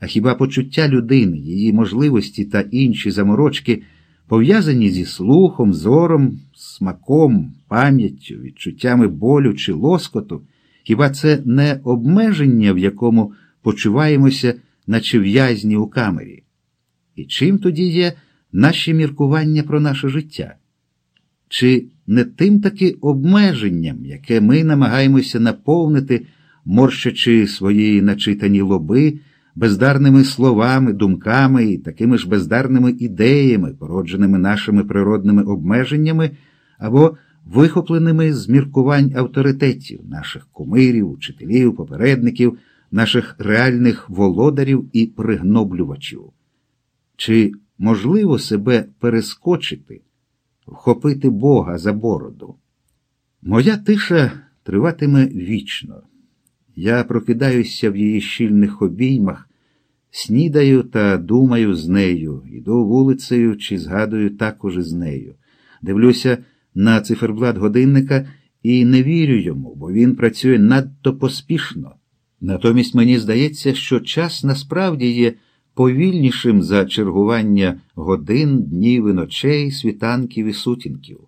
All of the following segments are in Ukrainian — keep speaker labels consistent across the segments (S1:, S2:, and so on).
S1: А хіба почуття людини, її можливості та інші заморочки пов'язані зі слухом, зором, смаком, пам'яттю, відчуттями болю чи лоскоту, хіба це не обмеження, в якому почуваємося, наче в'язні у камері? І чим тоді є наші міркування про наше життя? Чи не тим таки обмеженням, яке ми намагаємося наповнити, морщачи свої начитані лоби, бездарними словами, думками і такими ж бездарними ідеями, породженими нашими природними обмеженнями, або вихопленими з міркувань авторитетів, наших кумирів, учителів, попередників, наших реальних володарів і пригноблювачів? Чи можливо себе перескочити, вхопити Бога за бороду? Моя тиша триватиме вічно. Я прокидаюся в її щільних обіймах, снідаю та думаю з нею, іду вулицею чи згадую також із нею. Дивлюся на циферблат годинника і не вірю йому, бо він працює надто поспішно. Натомість мені здається, що час насправді є повільнішим за чергування годин, днів і ночей, світанків і сутінків.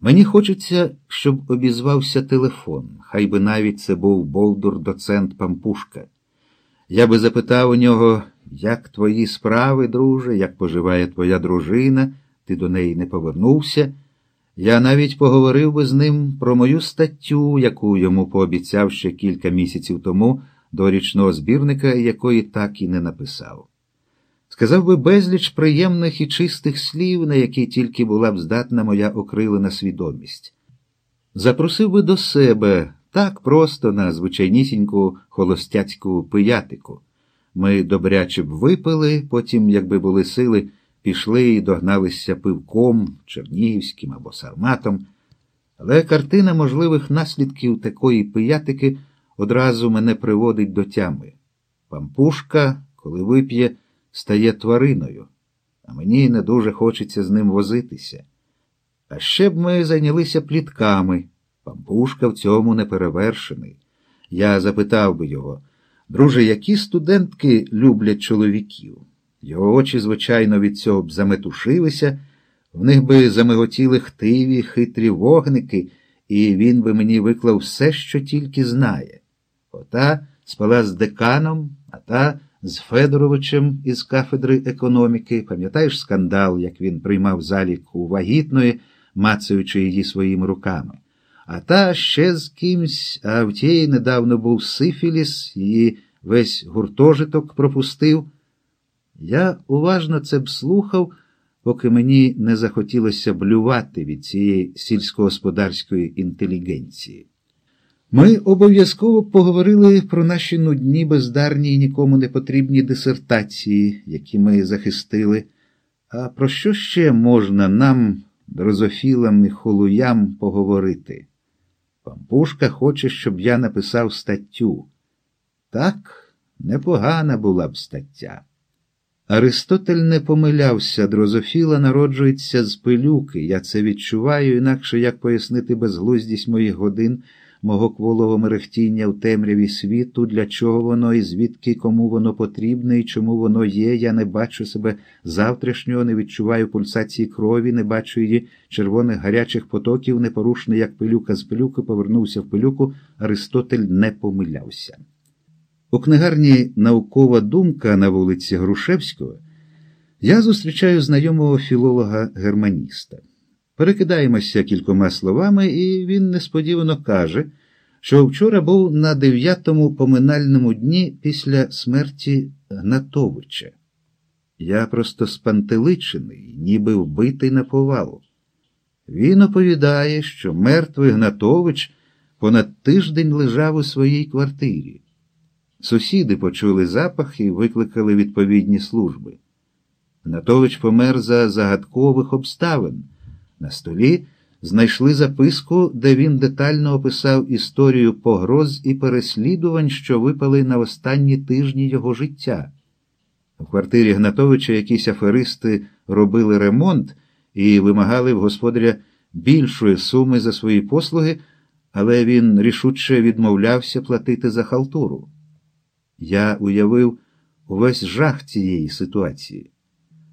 S1: Мені хочеться, щоб обізвався телефон, хай би навіть це був болдур доцент Пампушка. Я би запитав у нього, як твої справи, друже, як поживає твоя дружина, ти до неї не повернувся. Я навіть поговорив би з ним про мою статтю, яку йому пообіцяв ще кілька місяців тому до річного збірника, якої так і не написав. Сказав би безліч приємних і чистих слів, на які тільки була б здатна моя окрилена свідомість. Запросив би до себе так просто на звичайнісіньку холостяцьку пиятику. Ми добряче б випили, потім, якби були сили, пішли і догналися пивком, чернігівським або сарматом. Але картина можливих наслідків такої пиятики одразу мене приводить до тями. Пампушка, коли вип'є, стає твариною, а мені не дуже хочеться з ним возитися. А ще б ми зайнялися плітками. Пампушка в цьому не перевершений. Я запитав би його, друже, які студентки люблять чоловіків? Його очі, звичайно, від цього б заметушилися, в них би замиготіли хтиві, хитрі вогники, і він би мені виклав все, що тільки знає. Ота спала з деканом, а та з Федоровичем із кафедри економіки. Пам'ятаєш скандал, як він приймав залік у вагітної, мацаючи її своїми руками. А та ще з кимсь, а в тієї недавно був сифіліс, її весь гуртожиток пропустив. Я уважно це б слухав, поки мені не захотілося блювати від цієї сільськогосподарської інтелігенції. Ми обов'язково поговорили про наші нудні, бездарні і нікому не потрібні дисертації, які ми захистили. А про що ще можна нам, дрозофілам і холуям, поговорити? Пампушка хоче, щоб я написав статтю. Так, непогана була б стаття. Аристотель не помилявся, дрозофіла народжується з пилюки. Я це відчуваю, інакше як пояснити безглуздість моїх годин, мого кволого мерехтіння в темряві світу, для чого воно і звідки кому воно потрібне, і чому воно є. Я не бачу себе завтрашнього, не відчуваю пульсації крові, не бачу її червоних гарячих потоків, непорушний, як пилюка з пилюки, повернувся в пилюку. Аристотель не помилявся. У книгарні Наукова думка на вулиці Грушевського я зустрічаю знайомого філолога-германіста. Перекидаємося кількома словами, і він несподівано каже, що вчора був на дев'ятому поминальному дні після смерті Гнатовича. Я просто спантеличений, ніби вбитий на повалу. Він оповідає, що мертвий Гнатович понад тиждень лежав у своїй квартирі. Сусіди почули запах і викликали відповідні служби. Гнатович помер за загадкових обставин. На столі знайшли записку, де він детально описав історію погроз і переслідувань, що випали на останні тижні його життя. В квартирі Гнатовича якісь аферисти робили ремонт і вимагали в господаря більшої суми за свої послуги, але він рішуче відмовлявся платити за халтуру. Я уявив, увесь жах цієї ситуації.